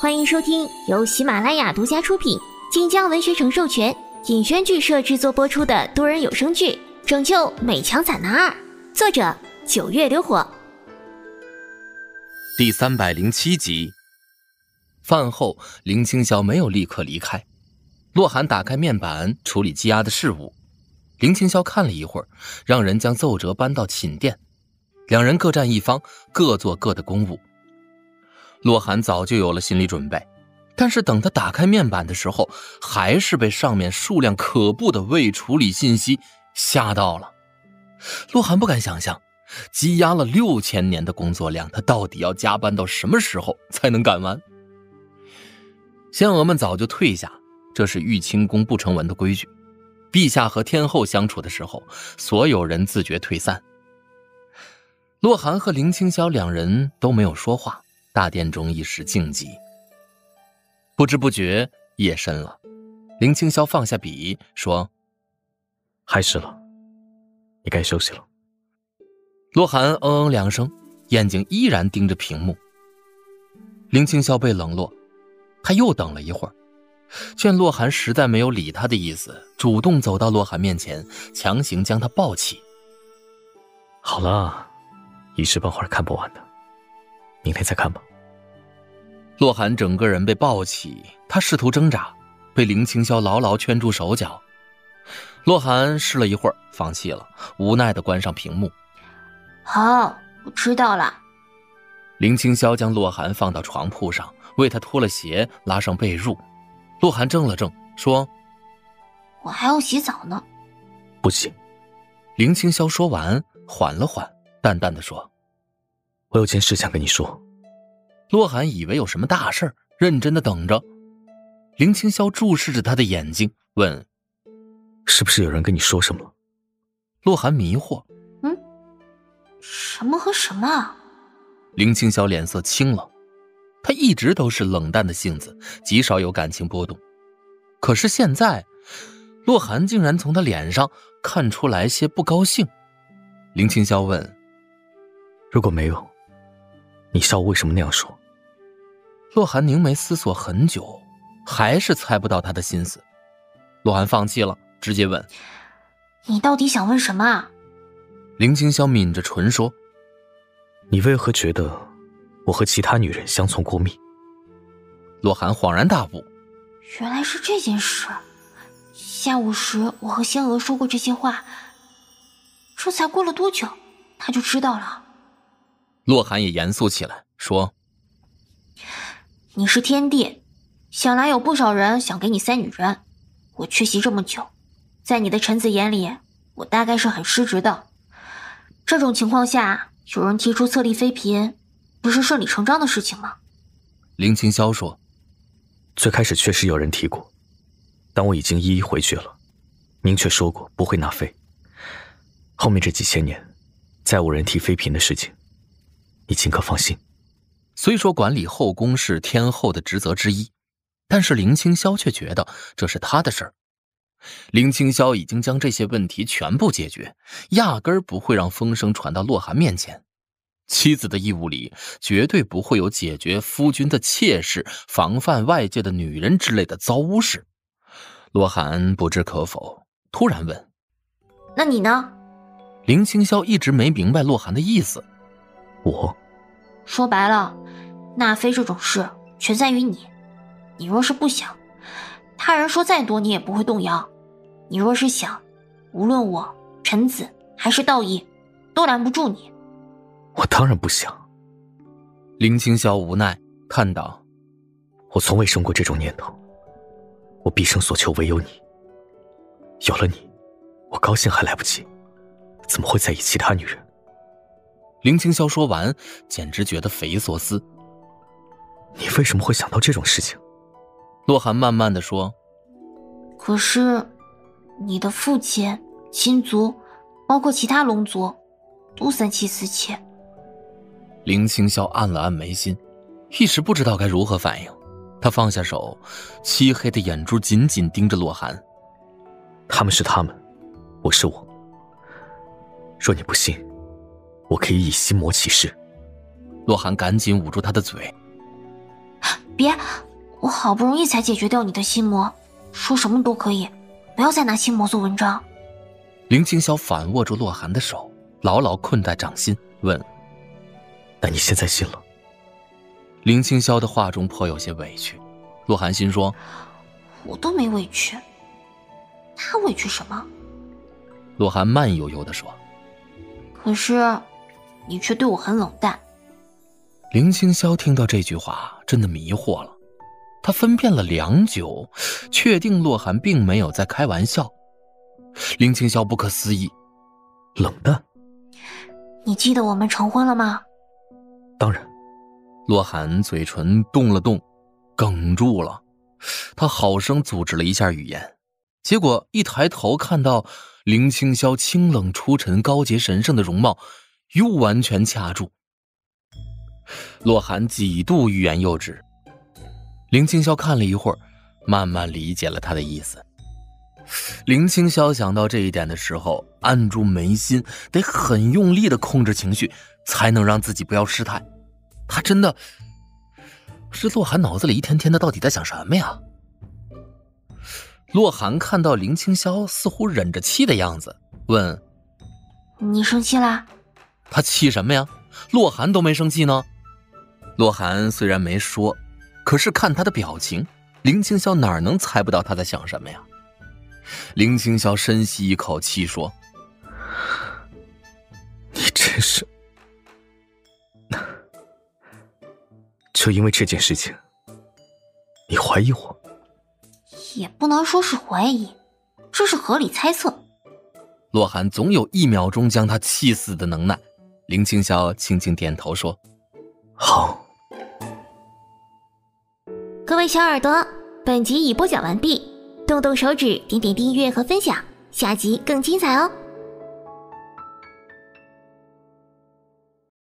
欢迎收听由喜马拉雅独家出品、晋江文学城授权、尹轩剧社制作播出的多人有声剧《拯救美强惨男二》，作者九月流火。第三百零七集。饭后，林青霄没有立刻离开。洛寒打开面板处理积压的事务，林青霄看了一会儿，让人将奏折搬到寝殿，两人各站一方，各做各的公务。洛寒早就有了心理准备，但是等他打开面板的时候，还是被上面数量可怖的未处理信息吓到了。洛寒不敢想象，积压了六千年的工作量，他到底要加班到什么时候才能赶完？仙娥们早就退下，这是玉清宫不成文的规矩。陛下和天后相处的时候，所有人自觉退散。洛寒和林青霄两人都没有说话。大殿中一时静寂。不知不觉夜深了，林青霄放下笔说：“还是了，你该休息了。”洛寒嗯嗯两声，眼睛依然盯着屏幕。林青霄被冷落，他又等了一会儿，见洛寒实在没有理他的意思，主动走到洛寒面前，强行将他抱起。好了，一时半会儿看不完的。明天再看吧。洛寒整个人被抱起，他试图挣扎，被林青霄牢牢圈住手脚。洛寒试了一会儿，放弃了，无奈的关上屏幕。好，我知道了。林青霄将洛寒放到床铺上，为他脱了鞋，拉上被褥。洛寒怔了怔，说：“我还要洗澡呢。”不行。林青霄说完，缓了缓，淡淡的说。我有件事想跟你说。洛寒以为有什么大事认真的等着。林青霄注视着他的眼睛，问：“是不是有人跟你说什么？”洛寒迷惑：“嗯，什么和什么？”林青霄脸色清冷，他一直都是冷淡的性子，极少有感情波动。可是现在，洛寒竟然从他脸上看出来些不高兴。林青霄问：“如果没有？”你下午为什么那样说？洛寒凝眉思索很久，还是猜不到他的心思。洛寒放弃了，直接问：“你到底想问什么？”林清霄抿着唇说：“你为何觉得我和其他女人相从过密？”洛寒恍然大悟：“原来是这件事。下午时我和仙娥说过这些话，这才过了多久，他就知道了。”洛寒也严肃起来，说：“你是天帝，想来有不少人想给你塞女人。我缺席这么久，在你的臣子眼里，我大概是很失职的。这种情况下，有人提出册立妃嫔，不是顺理成章的事情吗？”林青霄说：“最开始确实有人提过，但我已经一一回绝了，明确说过不会纳妃。后面这几千年，再无人提妃嫔的事情。”你尽可放心。虽说管理后宫是天后的职责之一，但是林青霄却觉得这是他的事儿。林青霄已经将这些问题全部解决，压根儿不会让风声传到洛寒面前。妻子的义务里绝对不会有解决夫君的妾室、防范外界的女人之类的糟污事。洛涵不知可否，突然问：“那你呢？”林青霄一直没明白洛涵的意思。我。说白了，纳妃这种事全在于你。你若是不想，他人说再多你也不会动摇；你若是想，无论我臣子还是道义，都拦不住你。我当然不想。林青霄无奈叹道：“我从未生过这种念头。我毕生所求唯有你。有了你，我高兴还来不及，怎么会在意其他女人？”林青霄说完，简直觉得匪夷所思。你为什么会想到这种事情？洛寒慢慢的说：“可是，你的父亲、亲族，包括其他龙族，都三妻四妾。”林青霄按了按眉心，一时不知道该如何反应。他放下手，漆黑的眼珠紧紧盯着洛寒。他们是他们，我是我。若你不信。我可以以心魔起誓。洛寒赶紧捂住他的嘴。别，我好不容易才解决掉你的心魔，说什么都可以，不要再拿心魔做文章。林青霄反握住洛寒的手，牢牢困在掌心，问：“那你现在信了？”林青霄的话中颇有些委屈。洛寒心说：“我都没委屈，他委屈什么？”洛寒慢悠悠地说：“可是，你却对我很冷淡。”林青霄听到这句话，真的迷惑了。他分辨了良久，确定洛寒并没有在开玩笑。林青霄不可思议：“冷淡？你记得我们成婚了吗？”当然。洛寒嘴唇动了动，哽住了。他好生组织了一下语言，结果一抬头看到林青霄清冷出尘、高洁神圣的容貌，又完全卡住。洛寒几度欲言又止。林青霄看了一会儿，慢慢理解了他的意思。林青霄想到这一点的时候，按住眉心，得很用力的控制情绪，才能让自己不要失态。他真的，是洛寒脑子里一天天的到底在想什么呀？洛寒看到林青霄似乎忍着气的样子，问：“你生气啦？”他气什么呀？洛寒都没生气呢。洛寒虽然没说，可是看他的表情，林青霄哪能猜不到他在想什么呀？林青霄深吸一口气说：“你真是……就因为这件事情，你怀疑我？也不能说是怀疑，这是合理猜测。”洛寒总有一秒钟将他气死的能耐。林青霄轻轻点头说：“好。”各位小耳朵，本集已播讲完毕。动动手指，点点订阅和分享，下集更精彩哦！